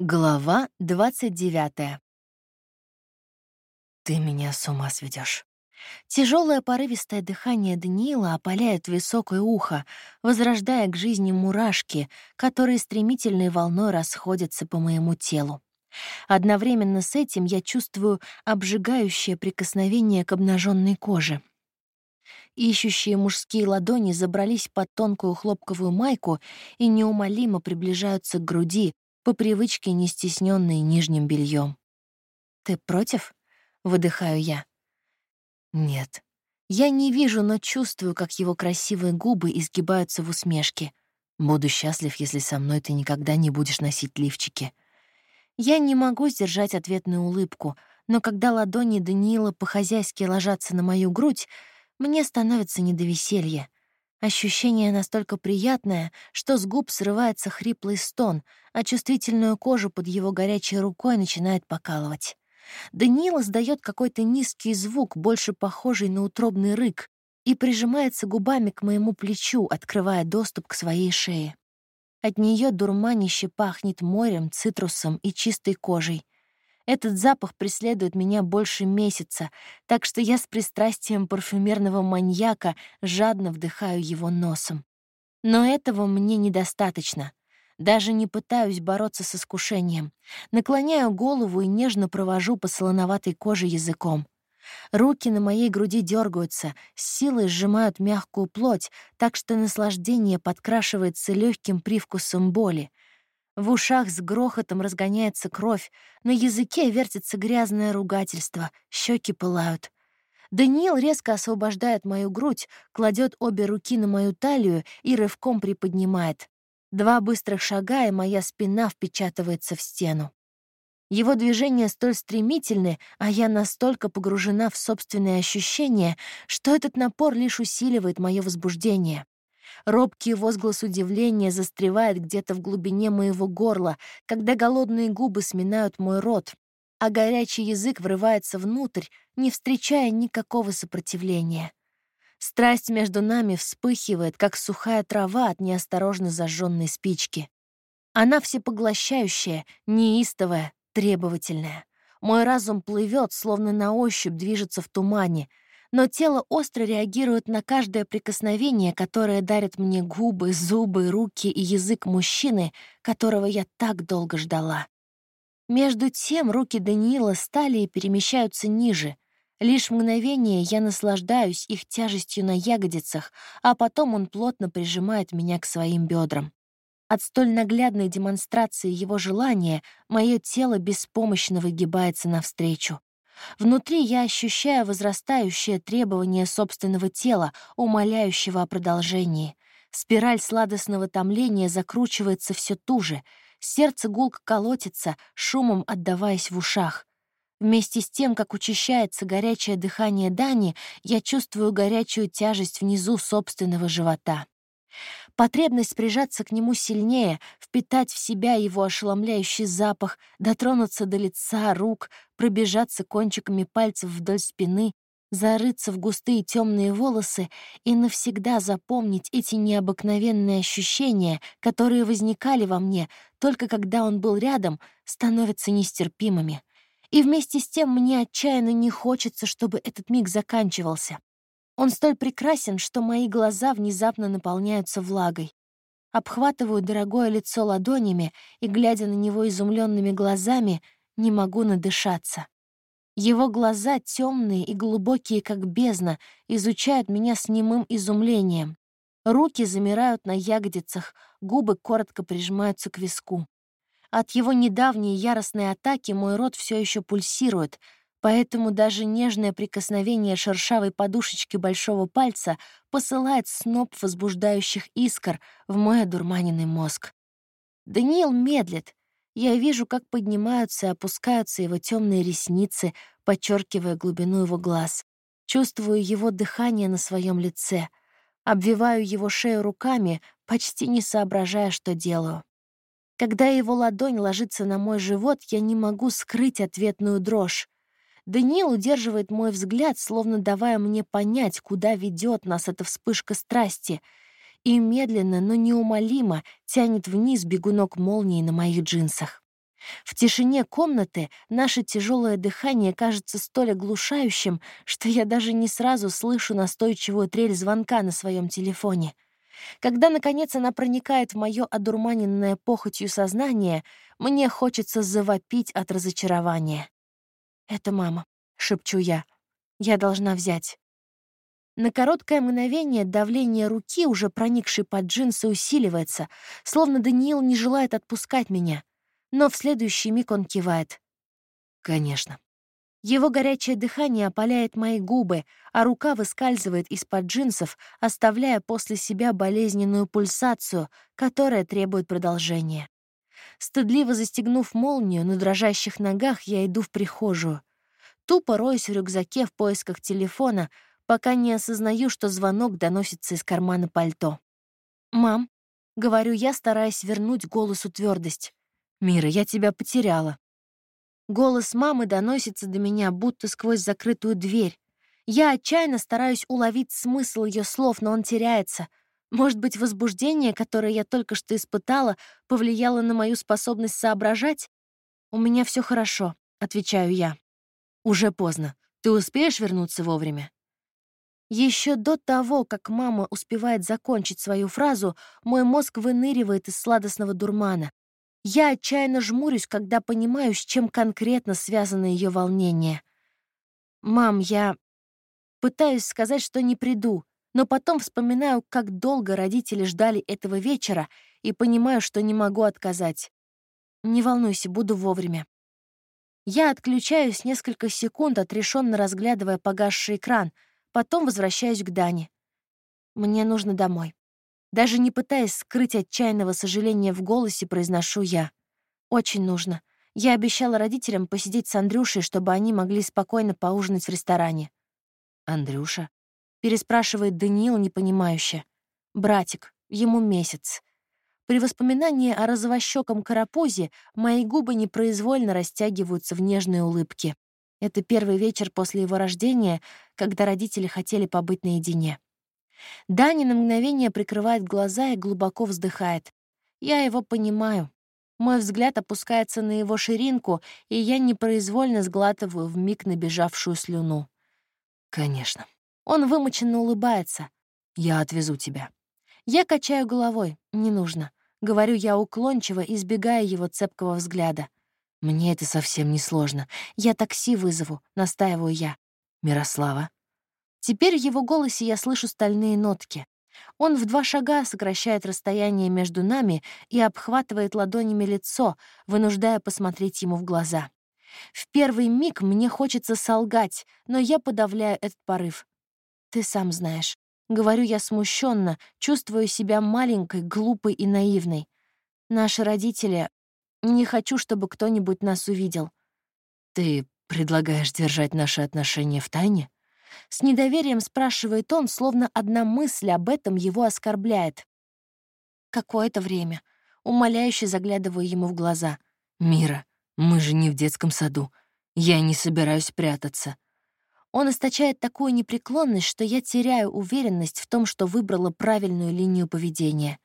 Глава 29. Ты меня с ума сведешь. Тяжелое порывистое дыхание Даниила опаляет высокое ухо, возрождая к жизни мурашки, которые стремительной волной расходятся по моему телу. Одновременно с этим я чувствую обжигающее прикосновение к обнаженной коже. Ищущие мужские ладони забрались под тонкую хлопковую майку и неумолимо приближаются к груди, по привычке не стесненные нижним бельем. «Ты против?» — выдыхаю я. «Нет. Я не вижу, но чувствую, как его красивые губы изгибаются в усмешке. Буду счастлив, если со мной ты никогда не будешь носить лифчики». Я не могу сдержать ответную улыбку, но когда ладони Даниила по-хозяйски ложатся на мою грудь, мне становится не до веселья. Ощущение настолько приятное, что с губ срывается хриплый стон, а чувствительную кожу под его горячей рукой начинает покалывать. Даниил издает какой-то низкий звук, больше похожий на утробный рык, и прижимается губами к моему плечу, открывая доступ к своей шее. От нее дурманище пахнет морем, цитрусом и чистой кожей. Этот запах преследует меня больше месяца, так что я с пристрастием парфюмерного маньяка жадно вдыхаю его носом. Но этого мне недостаточно. Даже не пытаюсь бороться с искушением. Наклоняю голову и нежно провожу по солоноватой коже языком. Руки на моей груди дергаются, с силой сжимают мягкую плоть, так что наслаждение подкрашивается легким привкусом боли — в ушах с грохотом разгоняется кровь, на языке вертится грязное ругательство, щеки пылают. Даниил резко освобождает мою грудь, кладет обе руки на мою талию и рывком приподнимает. Два быстрых шага, и моя спина впечатывается в стену. Его движения столь стремительны, а я настолько погружена в собственные ощущения, что этот напор лишь усиливает мое возбуждение. Робкий возглас удивления застревает где-то в глубине моего горла, когда голодные губы сминают мой рот, а горячий язык врывается внутрь, не встречая никакого сопротивления. Страсть между нами вспыхивает, как сухая трава от неосторожно зажженной спички. Она всепоглощающая, неистовая, требовательная. Мой разум плывет, словно на ощупь движется в тумане — но тело остро реагирует на каждое прикосновение, которое дарят мне губы, зубы, руки и язык мужчины, которого я так долго ждала. Между тем руки Даниила стали и перемещаются ниже. Лишь мгновение я наслаждаюсь их тяжестью на ягодицах, а потом он плотно прижимает меня к своим бедрам. От столь наглядной демонстрации его желания мое тело беспомощно выгибается навстречу. Внутри я ощущаю возрастающее требование собственного тела, умоляющего о продолжении. Спираль сладостного томления закручивается все туже. Сердце гулко колотится, шумом отдаваясь в ушах. Вместе с тем, как учащается горячее дыхание Дани, я чувствую горячую тяжесть внизу собственного живота. Потребность прижаться к нему сильнее, впитать в себя его ошеломляющий запах, дотронуться до лица, рук, пробежаться кончиками пальцев вдоль спины, зарыться в густые темные волосы и навсегда запомнить эти необыкновенные ощущения, которые возникали во мне только когда он был рядом, становятся нестерпимыми. И вместе с тем мне отчаянно не хочется, чтобы этот миг заканчивался. Он столь прекрасен, что мои глаза внезапно наполняются влагой. Обхватываю дорогое лицо ладонями и, глядя на него изумленными глазами, не могу надышаться. Его глаза, темные и глубокие, как бездна, изучают меня с немым изумлением. Руки замирают на ягодицах, губы коротко прижимаются к виску. От его недавней яростной атаки мой рот все еще пульсирует, Поэтому даже нежное прикосновение шершавой подушечки большого пальца посылает сноп возбуждающих искр в мой одурманенный мозг. Даниил медлит. Я вижу, как поднимаются и опускаются его темные ресницы, подчеркивая глубину его глаз. Чувствую его дыхание на своем лице. Обвиваю его шею руками, почти не соображая, что делаю. Когда его ладонь ложится на мой живот, я не могу скрыть ответную дрожь. Даниил удерживает мой взгляд, словно давая мне понять, куда ведет нас эта вспышка страсти, и медленно, но неумолимо тянет вниз бегунок молнии на моих джинсах. В тишине комнаты наше тяжелое дыхание кажется столь оглушающим, что я даже не сразу слышу настойчивую трель звонка на своем телефоне. Когда, наконец, она проникает в мое одурманенное похотью сознание, мне хочется завопить от разочарования. «Это мама», — шепчу я. «Я должна взять». На короткое мгновение давление руки, уже проникшей под джинсы, усиливается, словно Даниил не желает отпускать меня. Но в следующий миг он кивает. «Конечно». Его горячее дыхание опаляет мои губы, а рука выскальзывает из-под джинсов, оставляя после себя болезненную пульсацию, которая требует продолжения. Стыдливо застегнув молнию на дрожащих ногах, я иду в прихожую. Тупо роюсь в рюкзаке в поисках телефона, пока не осознаю, что звонок доносится из кармана пальто. «Мам», — говорю я, стараясь вернуть голосу твердость. «Мира, я тебя потеряла». Голос мамы доносится до меня, будто сквозь закрытую дверь. Я отчаянно стараюсь уловить смысл ее слов, но он теряется. Может быть, возбуждение, которое я только что испытала, повлияло на мою способность соображать? «У меня все хорошо», — отвечаю я. «Уже поздно. Ты успеешь вернуться вовремя?» Еще до того, как мама успевает закончить свою фразу, мой мозг выныривает из сладостного дурмана. Я отчаянно жмурюсь, когда понимаю, с чем конкретно связано ее волнение. «Мам, я...» Пытаюсь сказать, что не приду, но потом вспоминаю, как долго родители ждали этого вечера и понимаю, что не могу отказать. Не волнуйся, буду вовремя. Я отключаюсь несколько секунд, отрешенно разглядывая погасший экран — Потом возвращаюсь к Дане. Мне нужно домой. Даже не пытаясь скрыть отчаянного сожаления в голосе, произношу я. Очень нужно. Я обещала родителям посидеть с Андрюшей, чтобы они могли спокойно поужинать в ресторане. «Андрюша?» — переспрашивает Даниил непонимающе. «Братик, ему месяц». При воспоминании о розовощеком карапузе мои губы непроизвольно растягиваются в нежные улыбки. Это первый вечер после его рождения, когда родители хотели побыть наедине. Дани на мгновение прикрывает глаза и глубоко вздыхает. Я его понимаю. Мой взгляд опускается на его ширинку, и я непроизвольно сглатываю в миг набежавшую слюну. «Конечно». Он вымоченно улыбается. «Я отвезу тебя». Я качаю головой. «Не нужно». Говорю я уклончиво, избегая его цепкого взгляда. «Мне это совсем не сложно. Я такси вызову», — настаиваю я. «Мирослава». Теперь в его голосе я слышу стальные нотки. Он в два шага сокращает расстояние между нами и обхватывает ладонями лицо, вынуждая посмотреть ему в глаза. В первый миг мне хочется солгать, но я подавляю этот порыв. «Ты сам знаешь». Говорю я смущенно, чувствую себя маленькой, глупой и наивной. Наши родители, не хочу, чтобы кто-нибудь нас увидел. Ты предлагаешь держать наши отношения в тайне? С недоверием спрашивает он, словно одна мысль об этом его оскорбляет. Какое-то время. Умоляюще заглядываю ему в глаза. «Мира, мы же не в детском саду. Я не собираюсь прятаться». Он источает такую непреклонность, что я теряю уверенность в том, что выбрала правильную линию поведения.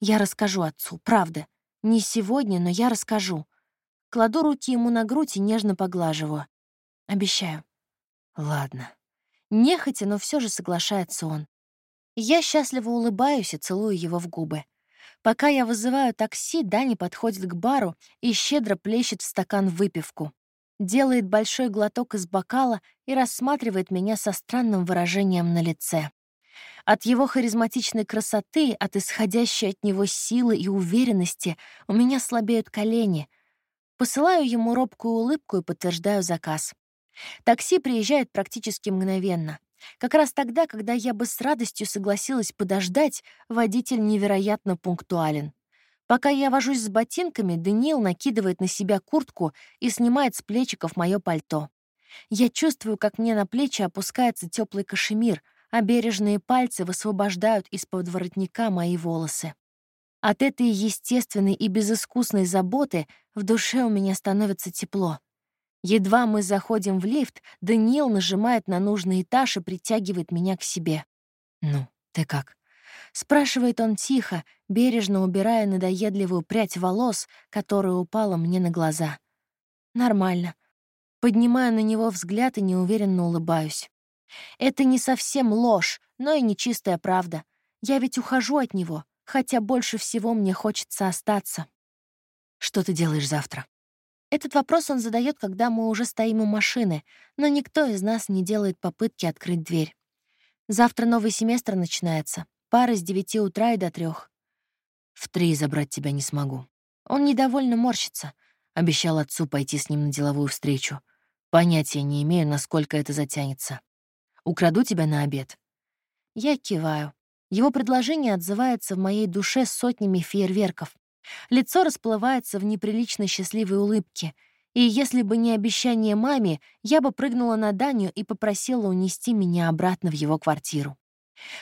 Я расскажу отцу, правда. Не сегодня, но я расскажу. Кладу руки ему на грудь и нежно поглаживаю. Обещаю. Ладно. Нехотя, но все же соглашается он. Я счастливо улыбаюсь и целую его в губы. Пока я вызываю такси, Дани подходит к бару и щедро плещет в стакан выпивку. Делает большой глоток из бокала и рассматривает меня со странным выражением на лице. От его харизматичной красоты, от исходящей от него силы и уверенности у меня слабеют колени. Посылаю ему робкую улыбку и подтверждаю заказ. Такси приезжает практически мгновенно. Как раз тогда, когда я бы с радостью согласилась подождать, водитель невероятно пунктуален. Пока я вожусь с ботинками, Даниил накидывает на себя куртку и снимает с плечиков мое пальто. Я чувствую, как мне на плечи опускается теплый кашемир — а бережные пальцы высвобождают из-под воротника мои волосы. От этой естественной и безыскусной заботы в душе у меня становится тепло. Едва мы заходим в лифт, Даниил нажимает на нужный этаж и притягивает меня к себе. «Ну, ты как?» Спрашивает он тихо, бережно убирая надоедливую прядь волос, которая упала мне на глаза. Нормально. Поднимаю на него взгляд и неуверенно улыбаюсь. Это не совсем ложь, но и не чистая правда. Я ведь ухожу от него, хотя больше всего мне хочется остаться. Что ты делаешь завтра? Этот вопрос он задает, когда мы уже стоим у машины, но никто из нас не делает попытки открыть дверь. Завтра новый семестр начинается. Пара с девяти утра и до трех. В три забрать тебя не смогу. Он недовольно морщится. Обещал отцу пойти с ним на деловую встречу. Понятия не имею, насколько это затянется. Украду тебя на обед. Я киваю. Его предложение отзывается в моей душе сотнями фейерверков. Лицо расплывается в неприлично счастливой улыбке. И если бы не обещание маме, я бы прыгнула на Даню и попросила унести меня обратно в его квартиру.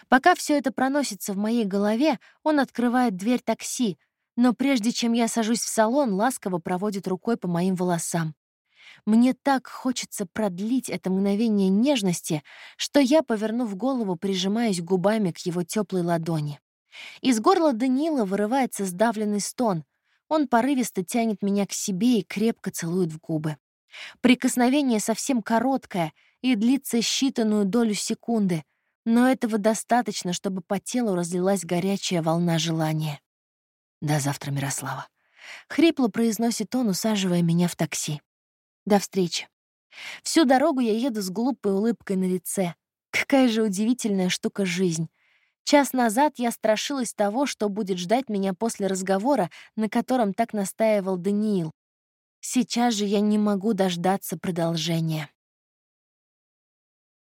Пока все это проносится в моей голове, он открывает дверь такси, но прежде чем я сажусь в салон, ласково проводит рукой по моим волосам. Мне так хочется продлить это мгновение нежности, что я, повернув голову, прижимаюсь губами к его теплой ладони. Из горла Даниила вырывается сдавленный стон. Он порывисто тянет меня к себе и крепко целует в губы. Прикосновение совсем короткое и длится считанную долю секунды, но этого достаточно, чтобы по телу разлилась горячая волна желания. «До завтра, Мирослава», — хрипло произносит он, усаживая меня в такси. «До встречи». Всю дорогу я еду с глупой улыбкой на лице. Какая же удивительная штука жизнь. Час назад я страшилась того, что будет ждать меня после разговора, на котором так настаивал Даниил. Сейчас же я не могу дождаться продолжения.